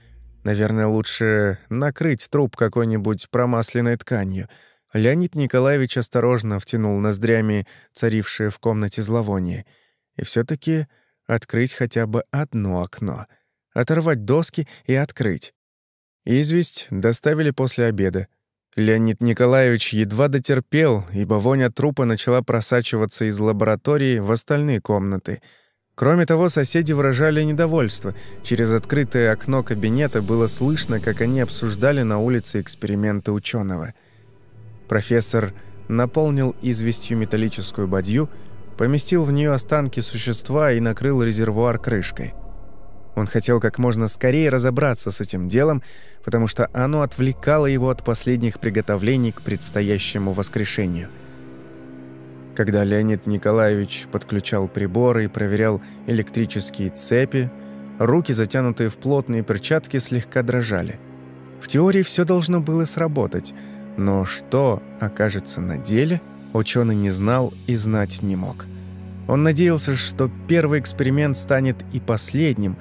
Наверное, лучше накрыть труп какой-нибудь промасленной тканью. Леонид Николаевич осторожно втянул ноздрями царившее в комнате зловоние. И все таки открыть хотя бы одно окно. Оторвать доски и открыть. Известь доставили после обеда. Леонид Николаевич едва дотерпел, ибо вонь от трупа начала просачиваться из лаборатории в остальные комнаты — Кроме того, соседи выражали недовольство. Через открытое окно кабинета было слышно, как они обсуждали на улице эксперименты ученого. Профессор наполнил известью металлическую бадью, поместил в нее останки существа и накрыл резервуар крышкой. Он хотел как можно скорее разобраться с этим делом, потому что оно отвлекало его от последних приготовлений к предстоящему воскрешению – когда Леонид Николаевич подключал приборы и проверял электрические цепи, руки, затянутые в плотные перчатки, слегка дрожали. В теории все должно было сработать, но что окажется на деле, ученый не знал и знать не мог. Он надеялся, что первый эксперимент станет и последним,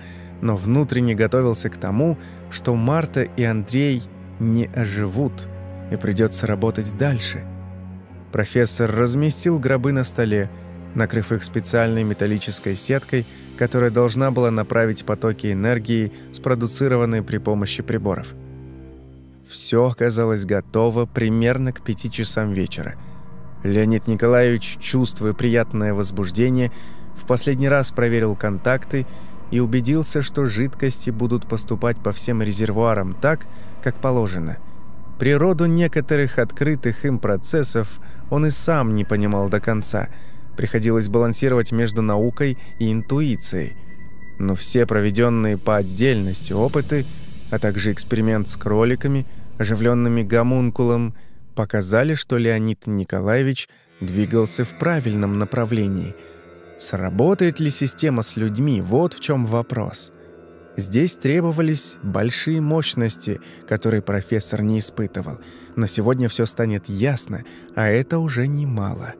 но внутренне готовился к тому, что Марта и Андрей не оживут, и придется работать дальше. Профессор разместил гробы на столе, накрыв их специальной металлической сеткой, которая должна была направить потоки энергии, спродуцированные при помощи приборов. Все оказалось готово примерно к пяти часам вечера. Леонид Николаевич, чувствуя приятное возбуждение, в последний раз проверил контакты и убедился, что жидкости будут поступать по всем резервуарам так, как положено. Природу некоторых открытых им процессов он и сам не понимал до конца – Приходилось балансировать между наукой и интуицией. Но все проведенные по отдельности опыты, а также эксперимент с кроликами, оживленными гомункулом, показали, что Леонид Николаевич двигался в правильном направлении. Сработает ли система с людьми? Вот в чем вопрос. Здесь требовались большие мощности, которые профессор не испытывал. Но сегодня все станет ясно, а это уже немало.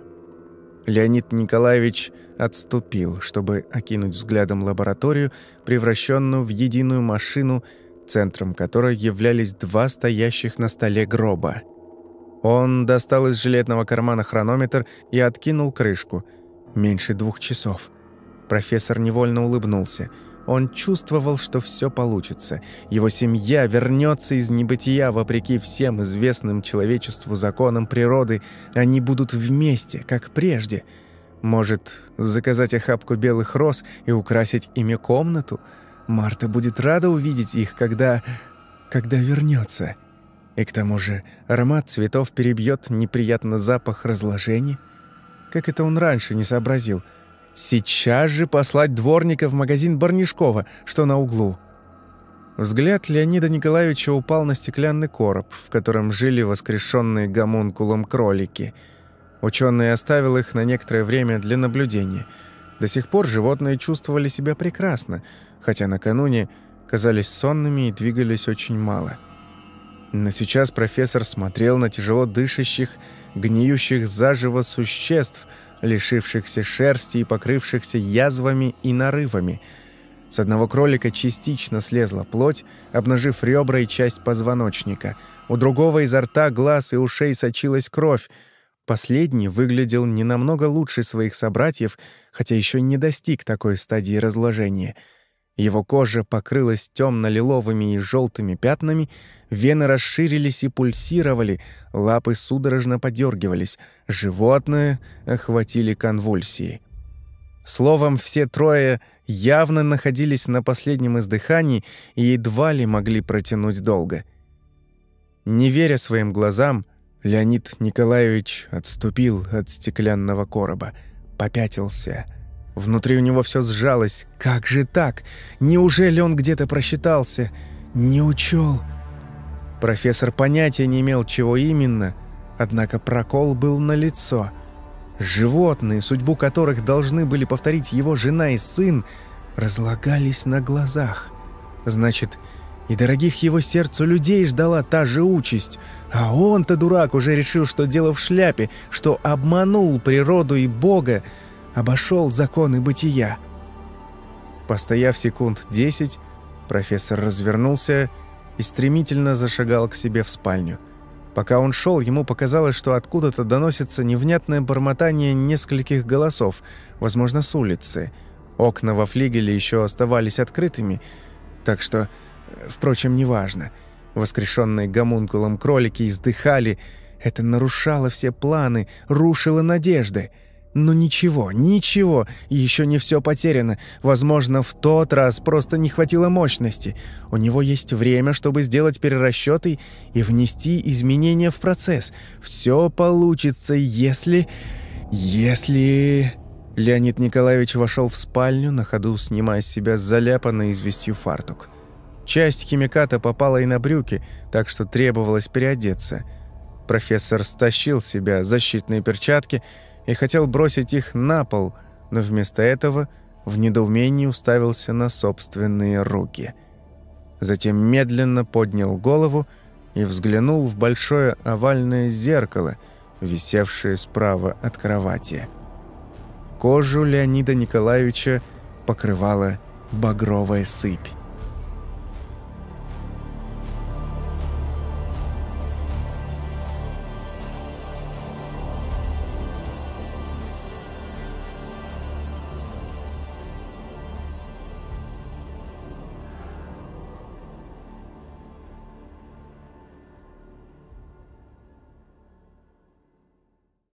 Леонид Николаевич отступил, чтобы окинуть взглядом лабораторию, превращенную в единую машину, центром которой являлись два стоящих на столе гроба. Он достал из жилетного кармана хронометр и откинул крышку. Меньше двух часов. Профессор невольно улыбнулся – он чувствовал, что все получится. Его семья вернется из небытия вопреки всем известным человечеству законам природы. Они будут вместе, как прежде. Может, заказать охапку белых роз и украсить ими комнату? Марта будет рада увидеть их, когда... когда вернется. И к тому же аромат цветов перебьет неприятный запах разложения. Как это он раньше не сообразил – Сейчас же послать дворника в магазин Барнишкова, что на углу. Взгляд Леонида Николаевича упал на стеклянный короб, в котором жили воскрешенные гомункулом кролики. Ученый оставил их на некоторое время для наблюдения. До сих пор животные чувствовали себя прекрасно, хотя накануне казались сонными и двигались очень мало. Но сейчас профессор смотрел на тяжело дышащих, гниющих заживо существ – лишившихся шерсти и покрывшихся язвами и нарывами. С одного кролика частично слезла плоть, обнажив ребра и часть позвоночника. У другого изо рта, глаз и ушей сочилась кровь. Последний выглядел не намного лучше своих собратьев, хотя еще не достиг такой стадии разложения — его кожа покрылась темно-лиловыми и желтыми пятнами, вены расширились и пульсировали, лапы судорожно подергивались, животное охватили конвульсии. Словом, все трое явно находились на последнем издыхании и едва ли могли протянуть долго. Не веря своим глазам, Леонид Николаевич отступил от стеклянного короба, попятился — Внутри у него все сжалось. Как же так? Неужели он где-то просчитался? Не учел? Профессор понятия не имел, чего именно, однако прокол был налицо. Животные, судьбу которых должны были повторить его жена и сын, разлагались на глазах. Значит, и дорогих его сердцу людей ждала та же участь. А он-то, дурак, уже решил, что дело в шляпе, что обманул природу и Бога, обошел законы бытия. Постояв секунд десять, профессор развернулся и стремительно зашагал к себе в спальню. Пока он шел, ему показалось, что откуда-то доносится невнятное бормотание нескольких голосов, возможно, с улицы. Окна во флигеле еще оставались открытыми, так что, впрочем, неважно. Воскрешенные гомункулом кролики издыхали. Это нарушало все планы, рушило надежды. Но ничего, ничего, еще не все потеряно. Возможно, в тот раз просто не хватило мощности. У него есть время, чтобы сделать перерасчеты и внести изменения в процесс. Все получится, если... Если... Леонид Николаевич вошел в спальню, на ходу снимая с себя заляпанный известью фартук. Часть химиката попала и на брюки, так что требовалось переодеться. Профессор стащил с себя защитные перчатки и хотел бросить их на пол, но вместо этого в недоумении уставился на собственные руки. Затем медленно поднял голову и взглянул в большое овальное зеркало, висевшее справа от кровати. Кожу Леонида Николаевича покрывала багровая сыпь.